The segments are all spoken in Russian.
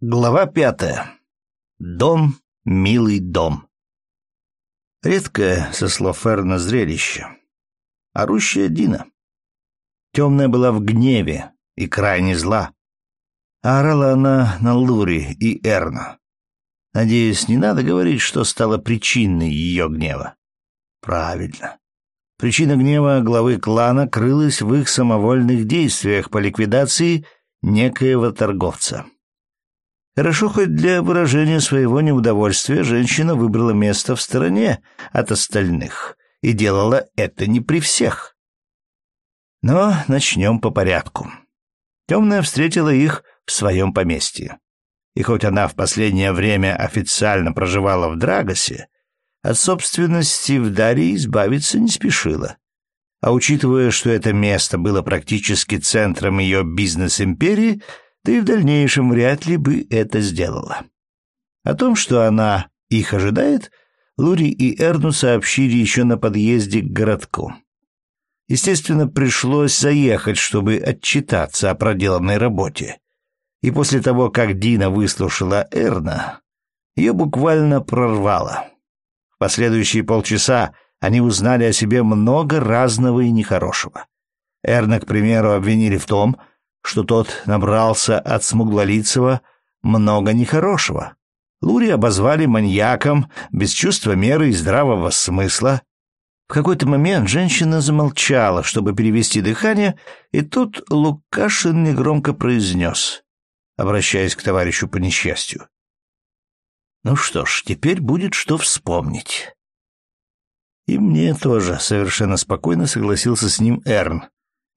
Глава пятая. Дом, милый дом. Редкое, со слов Эрна, зрелище. Орущая Дина. Темная была в гневе и крайне зла. А орала она на Лури и Эрна. Надеюсь, не надо говорить, что стало причиной ее гнева. Правильно. Причина гнева главы клана крылась в их самовольных действиях по ликвидации некоего торговца. Хорошо, хоть для выражения своего неудовольствия женщина выбрала место в стороне от остальных и делала это не при всех. Но начнем по порядку. Темная встретила их в своем поместье. И хоть она в последнее время официально проживала в Драгосе, от собственности в Дарье избавиться не спешила. А учитывая, что это место было практически центром ее бизнес-империи, ты в дальнейшем вряд ли бы это сделала. О том, что она их ожидает, Лури и Эрну сообщили еще на подъезде к городку. Естественно, пришлось заехать, чтобы отчитаться о проделанной работе. И после того, как Дина выслушала Эрна, ее буквально прорвало. В последующие полчаса они узнали о себе много разного и нехорошего. Эрна, к примеру, обвинили в том, что тот набрался от смуглолицего много нехорошего. Лури обозвали маньяком, без чувства меры и здравого смысла. В какой-то момент женщина замолчала, чтобы перевести дыхание, и тут Лукашин негромко произнес, обращаясь к товарищу по несчастью. «Ну что ж, теперь будет что вспомнить». И мне тоже совершенно спокойно согласился с ним Эрн,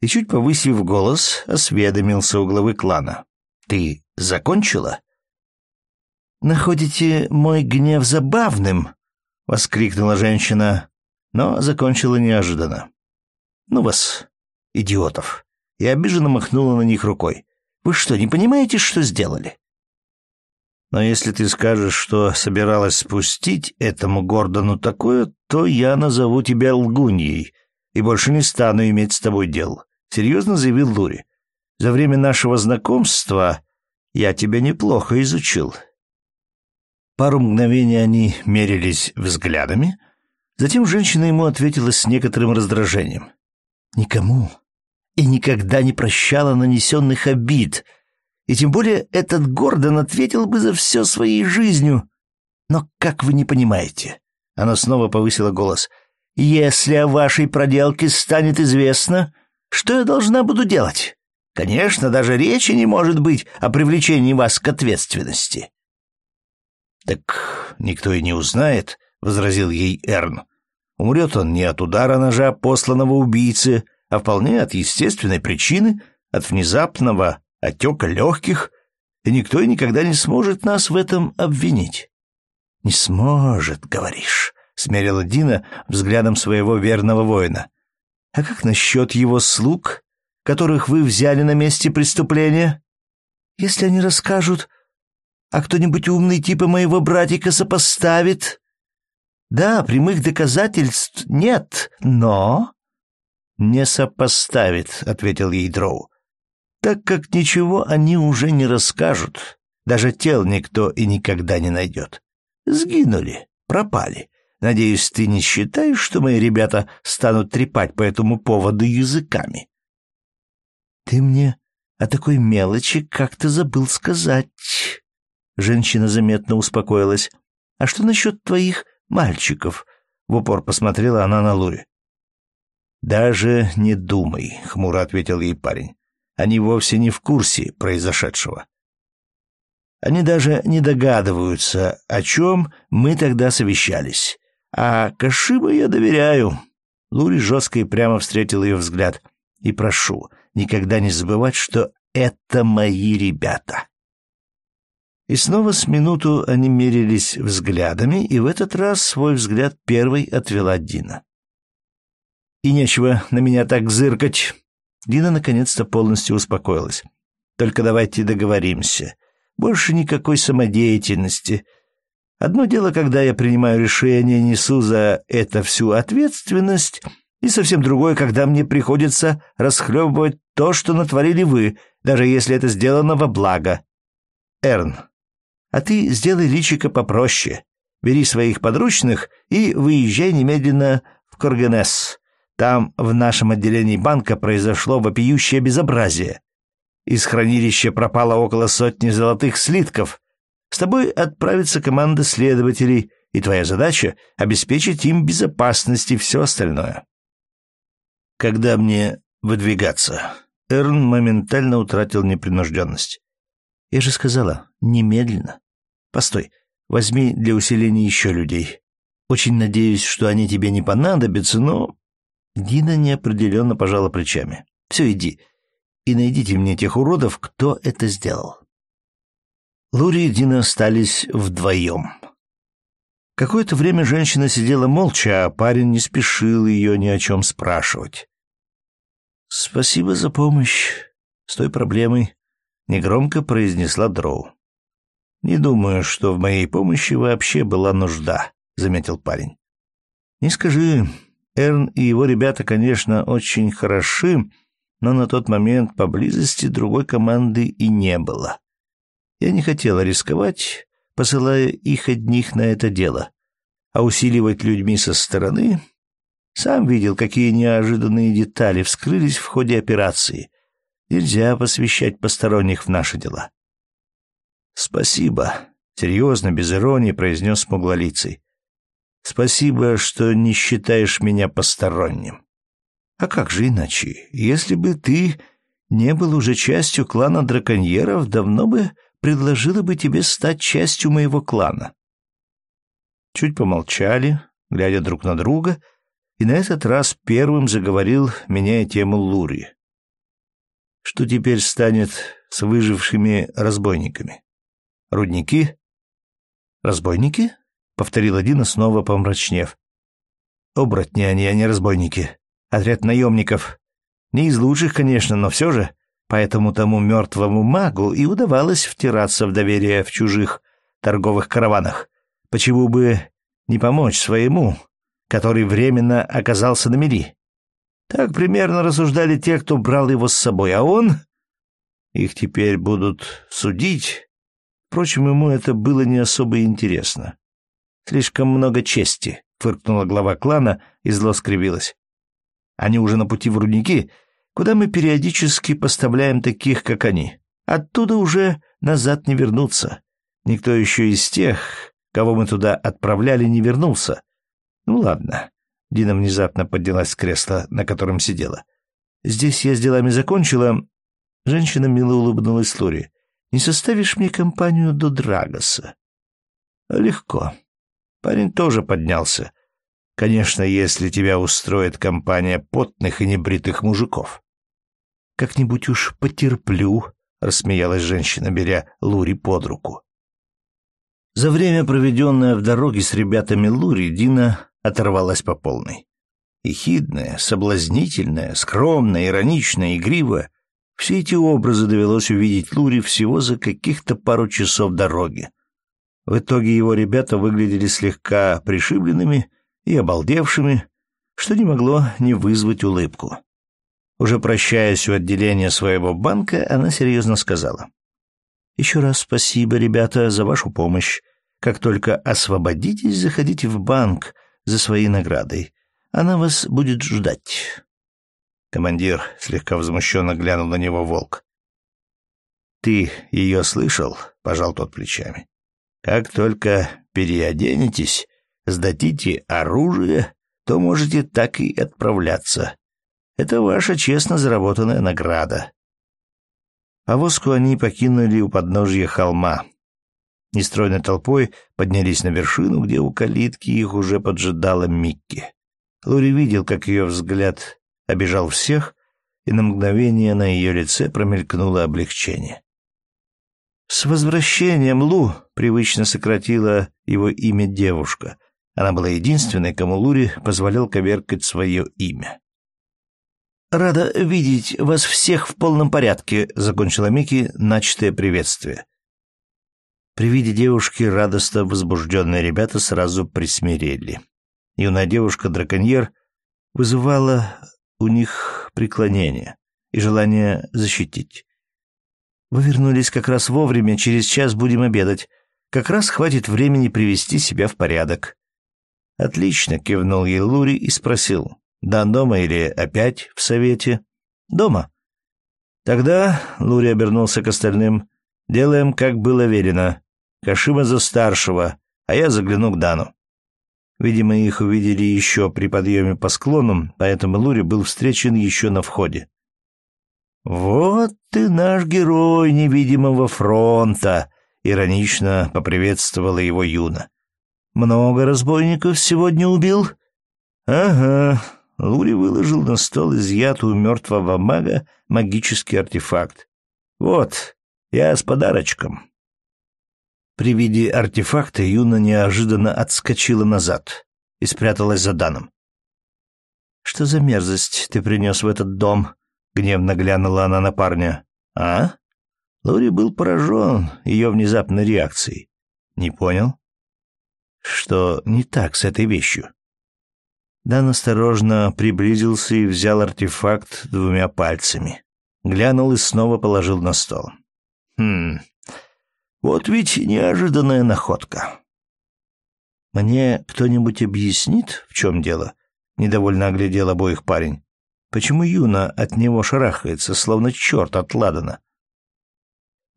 и, чуть повысив голос, осведомился у главы клана. «Ты закончила?» «Находите мой гнев забавным?» — воскликнула женщина, но закончила неожиданно. «Ну вас, идиотов!» И обиженно махнула на них рукой. «Вы что, не понимаете, что сделали?» «Но если ты скажешь, что собиралась спустить этому Гордону такое, то я назову тебя лгуньей и больше не стану иметь с тобой дел. — серьезно заявил Лури. «За время нашего знакомства я тебя неплохо изучил». Пару мгновений они мерились взглядами, затем женщина ему ответила с некоторым раздражением. «Никому и никогда не прощала нанесенных обид, и тем более этот Гордон ответил бы за все своей жизнью. Но как вы не понимаете?» Она снова повысила голос. «Если о вашей проделке станет известно, что я должна буду делать? Конечно, даже речи не может быть о привлечении вас к ответственности. Так никто и не узнает, возразил ей Эрн. Умрет он не от удара ножа посланного убийцы, а вполне от естественной причины, от внезапного отека легких, и никто и никогда не сможет нас в этом обвинить. «Не сможет, говоришь», — смерила Дина взглядом своего верного воина. А как насчет его слуг, которых вы взяли на месте преступления? Если они расскажут, а кто-нибудь умный типа моего братика сопоставит? Да, прямых доказательств нет, но... Не сопоставит, ответил ей Дроу. Так как ничего они уже не расскажут, даже тел никто и никогда не найдет. Сгинули, пропали. Надеюсь, ты не считаешь, что мои ребята станут трепать по этому поводу языками? Ты мне о такой мелочи как-то забыл сказать. Женщина заметно успокоилась. А что насчет твоих мальчиков? В упор посмотрела она на Лури. Даже не думай, хмуро ответил ей парень. Они вовсе не в курсе произошедшего. Они даже не догадываются, о чем мы тогда совещались. А Кашиба я доверяю. Лури жестко и прямо встретил ее взгляд. И прошу, никогда не забывать, что это мои ребята. И снова с минуту они мерились взглядами, и в этот раз свой взгляд первой отвела Дина. «И нечего на меня так зыркать!» Дина наконец-то полностью успокоилась. «Только давайте договоримся. Больше никакой самодеятельности. Одно дело, когда я принимаю решение, несу за это всю ответственность, и совсем другое, когда мне приходится расхлебывать то, что натворили вы, даже если это сделано во благо. Эрн. А ты сделай личико попроще. Бери своих подручных и выезжай немедленно в Коргенес. Там в нашем отделении банка произошло вопиющее безобразие. Из хранилища пропало около сотни золотых слитков. С тобой отправится команда следователей, и твоя задача — обеспечить им безопасность и все остальное. Когда мне выдвигаться? Эрн моментально утратил непринужденность. Я же сказала, немедленно. Постой, возьми для усиления еще людей. Очень надеюсь, что они тебе не понадобятся, но... Дина неопределенно пожала плечами. Все, иди. И найдите мне тех уродов, кто это сделал. Лури и Дина остались вдвоем. Какое-то время женщина сидела молча, а парень не спешил ее ни о чем спрашивать. «Спасибо за помощь с той проблемой», — негромко произнесла Дроу. «Не думаю, что в моей помощи вообще была нужда», — заметил парень. «Не скажи, Эрн и его ребята, конечно, очень хороши, но на тот момент поблизости другой команды и не было. Я не хотела рисковать, посылая их одних на это дело. А усиливать людьми со стороны... Сам видел, какие неожиданные детали вскрылись в ходе операции. Нельзя посвящать посторонних в наши дела. «Спасибо», — серьезно, без иронии произнес смуглолицый. «Спасибо, что не считаешь меня посторонним». «А как же иначе? Если бы ты не был уже частью клана драконьеров, давно бы предложила бы тебе стать частью моего клана. Чуть помолчали, глядя друг на друга, и на этот раз первым заговорил, меняя тему Лури. Что теперь станет с выжившими разбойниками? Рудники? Разбойники? Повторил один, снова помрачнев. Оборотни они, а не разбойники. Отряд наемников. Не из лучших, конечно, но все же. Поэтому тому мертвому магу и удавалось втираться в доверие в чужих торговых караванах. Почему бы не помочь своему, который временно оказался на мели? Так примерно рассуждали те, кто брал его с собой, а он... Их теперь будут судить. Впрочем, ему это было не особо интересно. «Слишком много чести», — фыркнула глава клана и зло скривилась. «Они уже на пути в рудники, куда мы периодически поставляем таких, как они. Оттуда уже назад не вернуться. Никто еще из тех, кого мы туда отправляли, не вернулся. Ну ладно. Дина внезапно поднялась с кресла, на котором сидела. Здесь я с делами закончила. Женщина мило улыбнулась Лори. Не составишь мне компанию до Драгоса? Легко. Парень тоже поднялся. Конечно, если тебя устроит компания потных и небритых мужиков. Как-нибудь уж потерплю, рассмеялась женщина, беря Лури под руку. За время, проведенное в дороге с ребятами Лури, Дина оторвалась по полной. Ехидная, соблазнительная, скромная, ироничная, игривая — все эти образы довелось увидеть Лури всего за каких-то пару часов дороги. В итоге его ребята выглядели слегка пришибленными и обалдевшими, что не могло не вызвать улыбку. Уже прощаясь у отделения своего банка, она серьезно сказала. «Еще раз спасибо, ребята, за вашу помощь. Как только освободитесь, заходите в банк за своей наградой. Она вас будет ждать». Командир слегка возмущенно глянул на него волк. «Ты ее слышал?» — пожал тот плечами. «Как только переоденетесь, сдадите оружие, то можете так и отправляться. Это ваша честно заработанная награда. Повозку они покинули у подножья холма. Нестройной толпой поднялись на вершину, где у калитки их уже поджидала Микки. Лури видел, как ее взгляд обижал всех, и на мгновение на ее лице промелькнуло облегчение. «С возвращением, Лу!» — привычно сократила его имя девушка. Она была единственной, кому Лури позволял коверкать свое имя. «Рада видеть вас всех в полном порядке», — закончила Микки начатое приветствие. При виде девушки радостно возбужденные ребята сразу присмирели. Юная девушка-драконьер вызывала у них преклонение и желание защитить. Вы вернулись как раз вовремя, через час будем обедать. Как раз хватит времени привести себя в порядок. Отлично, кивнул ей Лури и спросил. Да дома или опять в совете? Дома. Тогда Лури обернулся к остальным. Делаем, как было велено. Кашима за старшего, а я загляну к Дану. Видимо, их увидели еще при подъеме по склонам, поэтому Лури был встречен еще на входе. «Вот ты наш герой невидимого фронта!» — иронично поприветствовала его Юна. «Много разбойников сегодня убил?» «Ага». Лури выложил на стол изъятую мертвого мага магический артефакт. «Вот, я с подарочком». При виде артефакта Юна неожиданно отскочила назад и спряталась за Даном. «Что за мерзость ты принес в этот дом?» — гневно глянула она на парня. «А?» Лури был поражен ее внезапной реакцией. «Не понял?» «Что не так с этой вещью?» Дан осторожно приблизился и взял артефакт двумя пальцами. Глянул и снова положил на стол. «Хм, вот ведь неожиданная находка. Мне кто-нибудь объяснит, в чем дело? Недовольно оглядел обоих парень. Почему Юна от него шарахается, словно черт от Ладана?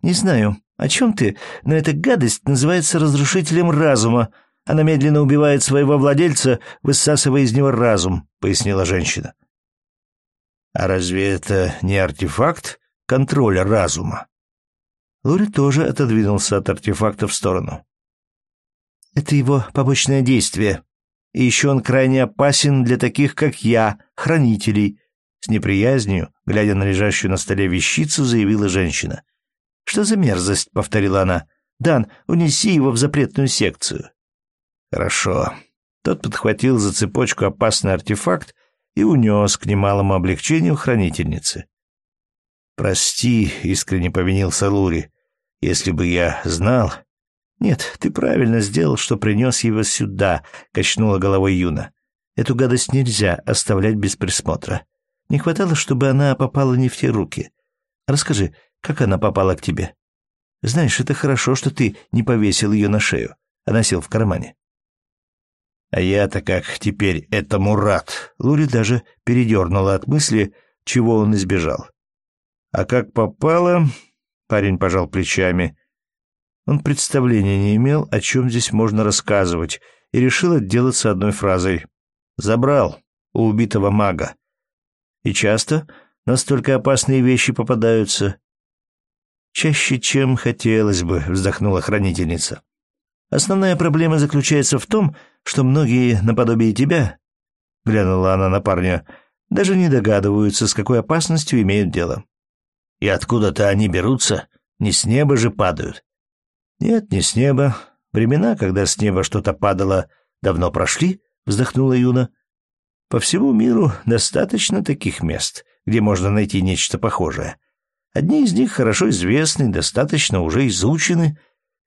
Не знаю, о чем ты, но эта гадость называется разрушителем разума. Она медленно убивает своего владельца, высасывая из него разум, пояснила женщина. А разве это не артефакт контроля разума? Лури тоже отодвинулся от артефакта в сторону. «Это его побочное действие. И еще он крайне опасен для таких, как я, хранителей», с неприязнью, глядя на лежащую на столе вещицу, заявила женщина. «Что за мерзость?» — повторила она. «Дан, унеси его в запретную секцию». «Хорошо». Тот подхватил за цепочку опасный артефакт и унес к немалому облегчению хранительницы. «Прости», — искренне повинился Лури, — «если бы я знал...» «Нет, ты правильно сделал, что принес его сюда», — качнула головой Юна. «Эту гадость нельзя оставлять без присмотра. Не хватало, чтобы она попала не в те руки. Расскажи, как она попала к тебе? Знаешь, это хорошо, что ты не повесил ее на шею, а носил в кармане». «А я-то как теперь этому рад!» Лури даже передернула от мысли, чего он избежал. А как попало, парень пожал плечами. Он представления не имел, о чем здесь можно рассказывать, и решил отделаться одной фразой. «Забрал у убитого мага». И часто настолько опасные вещи попадаются. «Чаще, чем хотелось бы», — вздохнула хранительница. «Основная проблема заключается в том, что многие наподобие тебя, — глянула она на парня, — даже не догадываются, с какой опасностью имеют дело. И откуда-то они берутся, не с неба же падают. Нет, не с неба. Времена, когда с неба что-то падало, давно прошли, вздохнула Юна. По всему миру достаточно таких мест, где можно найти нечто похожее. Одни из них хорошо известны, достаточно уже изучены.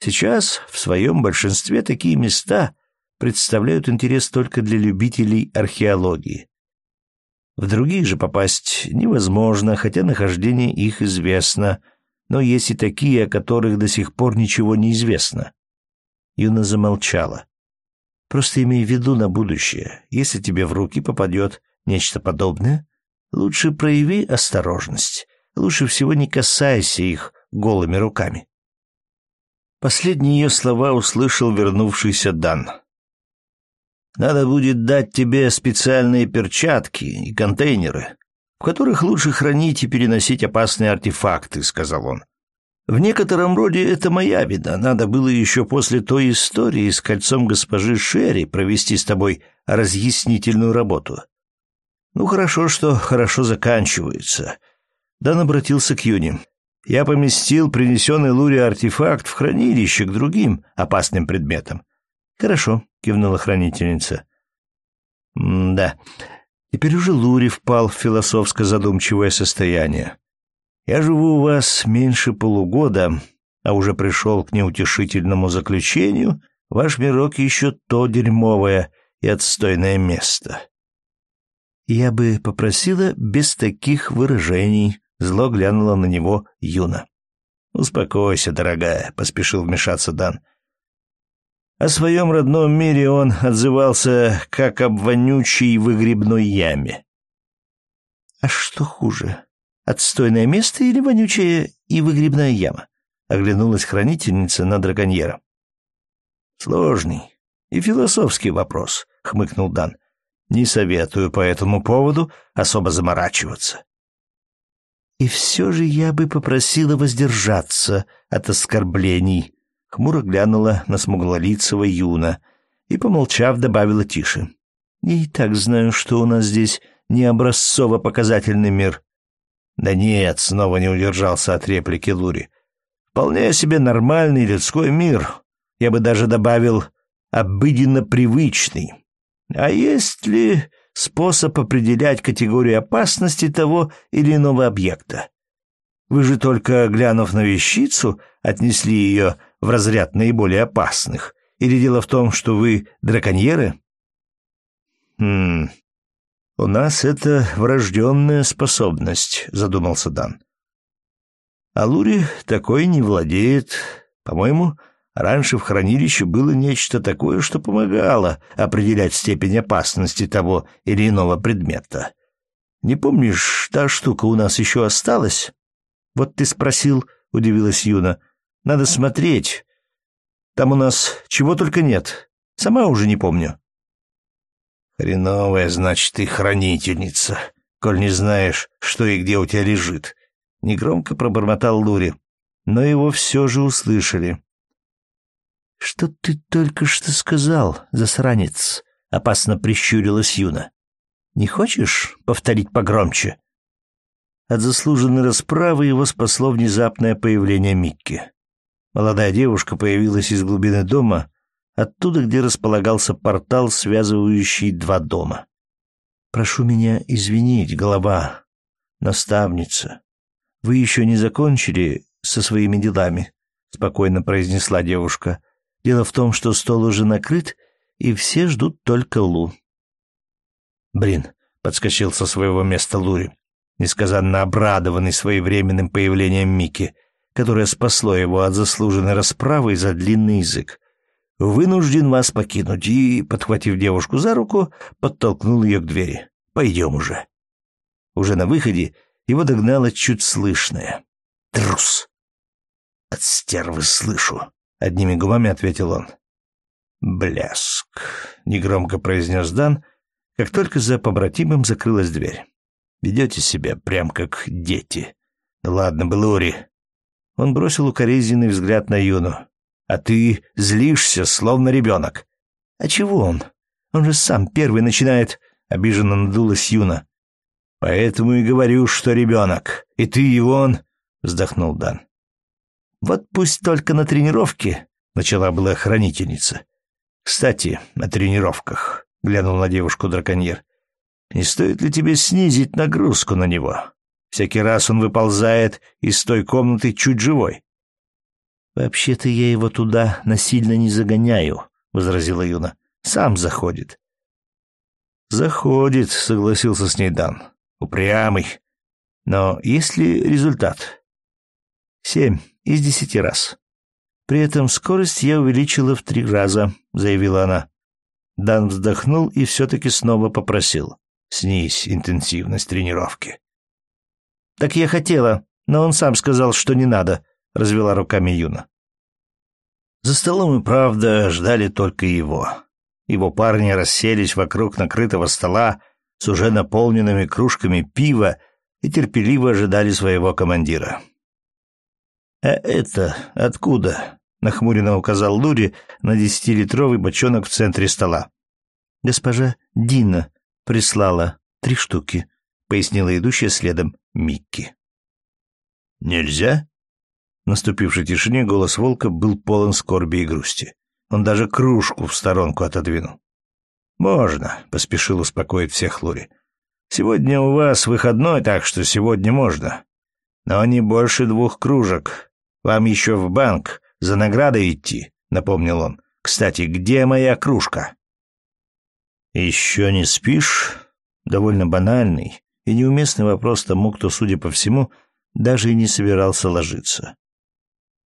Сейчас в своем большинстве такие места представляют интерес только для любителей археологии. В другие же попасть невозможно, хотя нахождение их известно, но есть и такие, о которых до сих пор ничего не известно. Юна замолчала. Просто имей в виду на будущее, если тебе в руки попадет нечто подобное, лучше прояви осторожность, лучше всего не касайся их голыми руками. Последние ее слова услышал вернувшийся Дан. Надо будет дать тебе специальные перчатки и контейнеры, в которых лучше хранить и переносить опасные артефакты», — сказал он. «В некотором роде это моя беда. Надо было еще после той истории с кольцом госпожи Шерри провести с тобой разъяснительную работу. Ну, хорошо, что хорошо заканчивается». Дан обратился к Юне. «Я поместил принесенный Лури артефакт в хранилище к другим опасным предметам. «Хорошо», — кивнула хранительница. «Да, теперь уже Лури впал в философско-задумчивое состояние. Я живу у вас меньше полугода, а уже пришел к неутешительному заключению, ваш мирок еще то дерьмовое и отстойное место». «Я бы попросила без таких выражений», — зло глянула на него Юна. «Успокойся, дорогая», — поспешил вмешаться Дан. О своем родном мире он отзывался как об вонючей выгребной яме. «А что хуже, отстойное место или вонючая и выгребная яма?» — оглянулась хранительница на драконьера. «Сложный и философский вопрос», — хмыкнул Дан. «Не советую по этому поводу особо заморачиваться». «И все же я бы попросила воздержаться от оскорблений», — хмуро глянула на смуглолицего Юна и, помолчав, добавила тише. «Я и так знаю, что у нас здесь не образцово-показательный мир». «Да нет», — снова не удержался от реплики Лури. «Вполне себе нормальный людской мир. Я бы даже добавил обыденно привычный. А есть ли способ определять категорию опасности того или иного объекта? Вы же только, глянув на вещицу, отнесли ее в разряд наиболее опасных. Или дело в том, что вы драконьеры? Хм, у нас это врожденная способность, задумался Дан. А Лури такой не владеет. По-моему, Раньше в хранилище было нечто такое, что помогало определять степень опасности того или иного предмета. Не помнишь, та штука у нас еще осталась? Вот ты спросил, удивилась Юна. Надо смотреть. Там у нас чего только нет. Сама уже не помню. Хреновая, значит, ты хранительница, коль не знаешь, что и где у тебя лежит. Негромко пробормотал Лури, но его все же услышали. «Что ты только что сказал, засранец?» — опасно прищурилась Юна. «Не хочешь повторить погромче?» От заслуженной расправы его спасло внезапное появление Микки. Молодая девушка появилась из глубины дома, оттуда, где располагался портал, связывающий два дома. «Прошу меня извинить, голова, наставница. Вы еще не закончили со своими делами?» — спокойно произнесла девушка — Дело в том, что стол уже накрыт, и все ждут только Лу. «Блин», — подскочил со своего места Лури, несказанно обрадованный своевременным появлением Мики, которое спасло его от заслуженной расправы за длинный язык. «Вынужден вас покинуть», и, подхватив девушку за руку, подтолкнул ее к двери. «Пойдем уже». Уже на выходе его догнало чуть слышное. «Трус!» «От стервы слышу», одними губами ответил он. «Бляск», — негромко произнес Дан, как только за побратимом закрылась дверь. «Ведете себя прям как дети. ладно, Белури». Он бросил укоризненный взгляд на Юну. «А ты злишься, словно ребенок». «А чего он? Он же сам первый начинает...» — обиженно надулась Юна. «Поэтому и говорю, что ребенок. И ты, и он...» — вздохнул Дан. Вот пусть только на тренировке, начала была хранительница. Кстати, на тренировках, глянул на девушку драконьер. Не стоит ли тебе снизить нагрузку на него? Всякий раз он выползает из той комнаты чуть живой. Вообще-то я его туда насильно не загоняю, возразила Юна. Сам заходит. Заходит, согласился с ней Дан. Упрямый. Но есть ли результат? Семь из десяти раз. При этом скорость я увеличила в три раза, заявила она. Дан вздохнул и все-таки снова попросил. Снизь интенсивность тренировки. Так я хотела, но он сам сказал, что не надо, развела руками Юна. За столом и правда ждали только его. Его парни расселись вокруг накрытого стола с уже наполненными кружками пива и терпеливо ожидали своего командира. «А это откуда?» — нахмуренно указал Лури на десятилитровый бочонок в центре стола. «Госпожа Дина прислала три штуки», — пояснила идущая следом Микки. «Нельзя?» В наступившей тишине голос волка был полон скорби и грусти. Он даже кружку в сторонку отодвинул. «Можно», — поспешил успокоить всех Лури. «Сегодня у вас выходной, так что сегодня можно. Но не больше двух кружек. Вам еще в банк за наградой идти, напомнил он. Кстати, где моя кружка? Еще не спишь? Довольно банальный и неуместный вопрос тому, кто, судя по всему, даже и не собирался ложиться.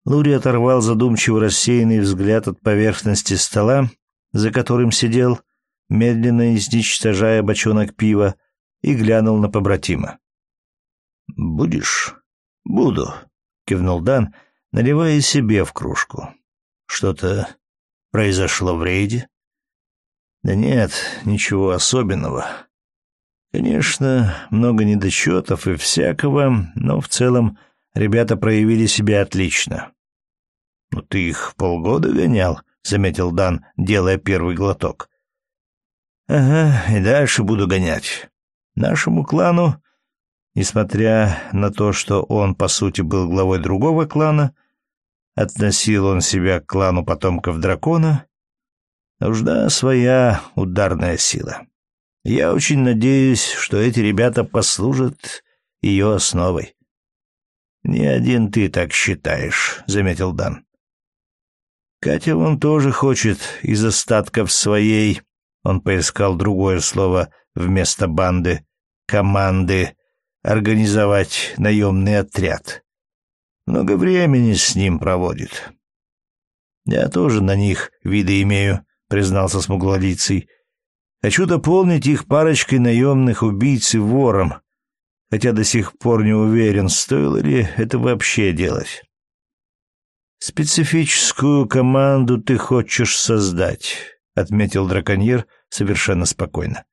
Лури оторвал задумчиво рассеянный взгляд от поверхности стола, за которым сидел, медленно изничтожая бочонок пива, и глянул на побратима. «Будешь?» «Буду», — кивнул Дан, наливая себе в кружку. «Что-то произошло в рейде?» «Да нет, ничего особенного. Конечно, много недочетов и всякого, но в целом ребята проявили себя отлично. «Ну ты их полгода гонял», — заметил Дан, делая первый глоток. «Ага, и дальше буду гонять. Нашему клану, несмотря на то, что он, по сути, был главой другого клана, относил он себя к клану потомков дракона, нужна своя ударная сила. Я очень надеюсь, что эти ребята послужат ее основой. «Не один ты так считаешь», — заметил Дан. «Катя вон тоже хочет из остатков своей...» Он поискал другое слово вместо банды, команды, организовать наемный отряд. Много времени с ним проводит. «Я тоже на них виды имею», — признался смуглолицый. Хочу дополнить их парочкой наемных убийц и вором, хотя до сих пор не уверен, стоило ли это вообще делать. «Специфическую команду ты хочешь создать», — отметил драконьер совершенно спокойно.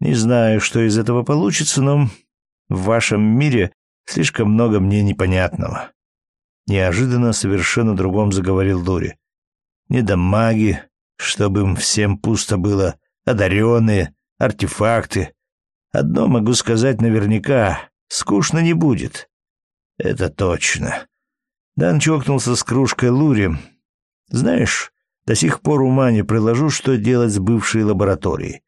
«Не знаю, что из этого получится, но в вашем мире слишком много мне непонятного». Неожиданно совершенно другом заговорил Дури. «Не до маги, чтобы им всем пусто было, одаренные, артефакты. Одно могу сказать наверняка — скучно не будет. Это точно. Дан чокнулся с кружкой лури. Знаешь, до сих пор ума не приложу, что делать с бывшей лабораторией.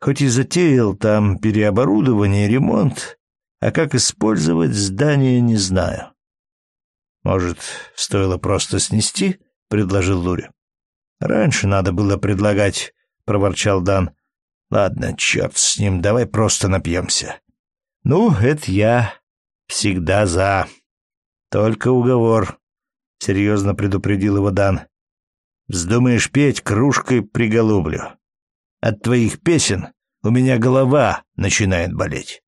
Хоть и затеял там переоборудование ремонт, а как использовать здание не знаю. Может, стоило просто снести, предложил Лури. Раньше надо было предлагать проворчал Дан. Ладно, черт с ним, давай просто напьемся. Ну, это я всегда за. Только уговор, серьезно предупредил его Дан. Вздумаешь петь, кружкой приголублю. От твоих песен у меня голова начинает болеть.